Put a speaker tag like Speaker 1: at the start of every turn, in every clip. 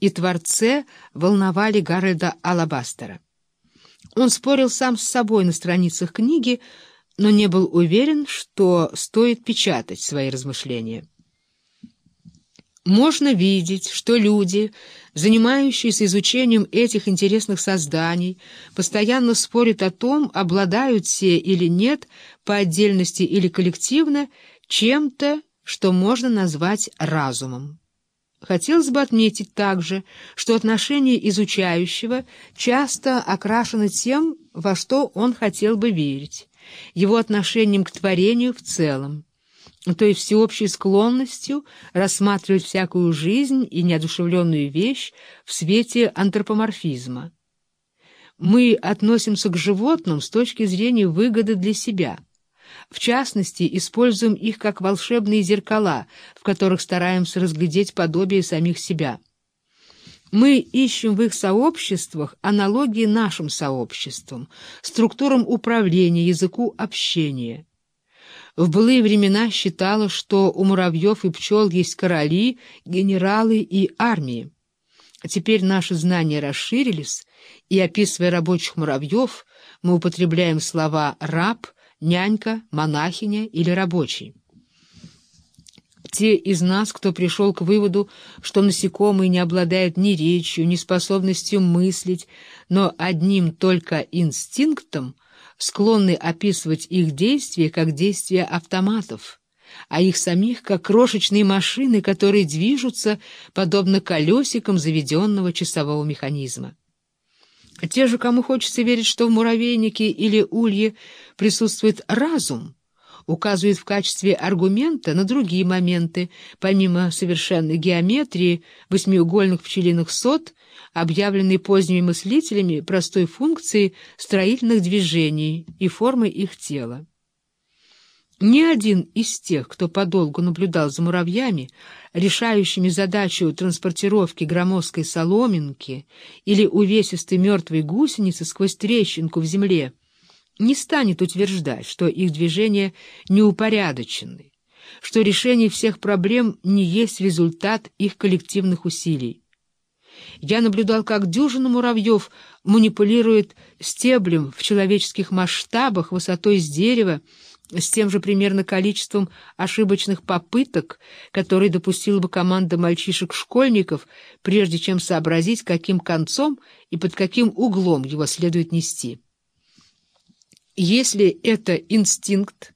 Speaker 1: и творце волновали Гарольда Алабастера. Он спорил сам с собой на страницах книги, но не был уверен, что стоит печатать свои размышления. Можно видеть, что люди, занимающиеся изучением этих интересных созданий, постоянно спорят о том, обладают все или нет, по отдельности или коллективно, чем-то, что можно назвать разумом. Хотелось бы отметить также, что отношение изучающего часто окрашено тем, во что он хотел бы верить, его отношением к творению в целом то есть всеобщей склонностью рассматривать всякую жизнь и неодушевленную вещь в свете антропоморфизма. Мы относимся к животным с точки зрения выгоды для себя. В частности, используем их как волшебные зеркала, в которых стараемся разглядеть подобие самих себя. Мы ищем в их сообществах аналогии нашим сообществам, структурам управления, языку общения. В былые времена считалось, что у муравьев и пчел есть короли, генералы и армии. Теперь наши знания расширились, и, описывая рабочих муравьев, мы употребляем слова «раб», «нянька», «монахиня» или «рабочий». Те из нас, кто пришел к выводу, что насекомые не обладают ни речью, ни способностью мыслить, но одним только инстинктом — склонны описывать их действия как действия автоматов, а их самих как крошечные машины, которые движутся подобно колесикам заведенного часового механизма. Те же, кому хочется верить, что в муравейнике или улье присутствует разум, указывают в качестве аргумента на другие моменты, помимо совершенной геометрии восьмиугольных пчелиных сот, объявленной поздними мыслителями простой функции строительных движений и формы их тела. Ни один из тех, кто подолгу наблюдал за муравьями, решающими задачу транспортировки громоздкой соломинки или увесистой мертвой гусеницы сквозь трещинку в земле, не станет утверждать, что их движения неупорядочены, что решение всех проблем не есть результат их коллективных усилий. Я наблюдал, как дюжина муравьев манипулирует стеблем в человеческих масштабах высотой с дерева, с тем же примерно количеством ошибочных попыток, которые допустила бы команда мальчишек-школьников, прежде чем сообразить, каким концом и под каким углом его следует нести. Если это инстинкт,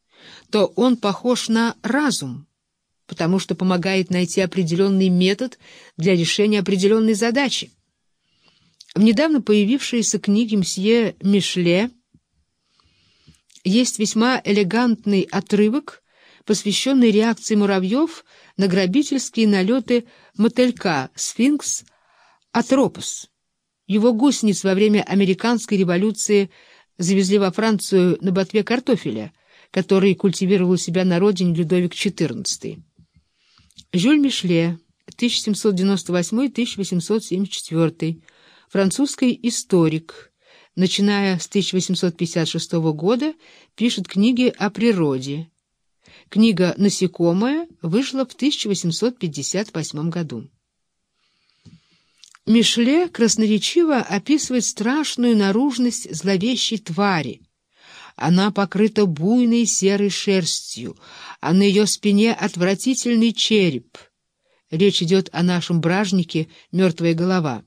Speaker 1: то он похож на разум, потому что помогает найти определенный метод для решения определенной задачи. В недавно появившейся книге мсье Мишле есть весьма элегантный отрывок, посвященный реакции муравьев на грабительские налеты мотылька сфинкс Атропос. Его гусениц во время американской революции – завезли во Францию на ботве картофеля, который культивировал у себя на родине Людовик XIV. Жюль Мишле, 1798-1874, французский историк, начиная с 1856 года, пишет книги о природе. Книга «Насекомое» вышла в 1858 году. Мишле красноречиво описывает страшную наружность зловещей твари. Она покрыта буйной серой шерстью, а на ее спине отвратительный череп. Речь идет о нашем бражнике «Мертвая голова».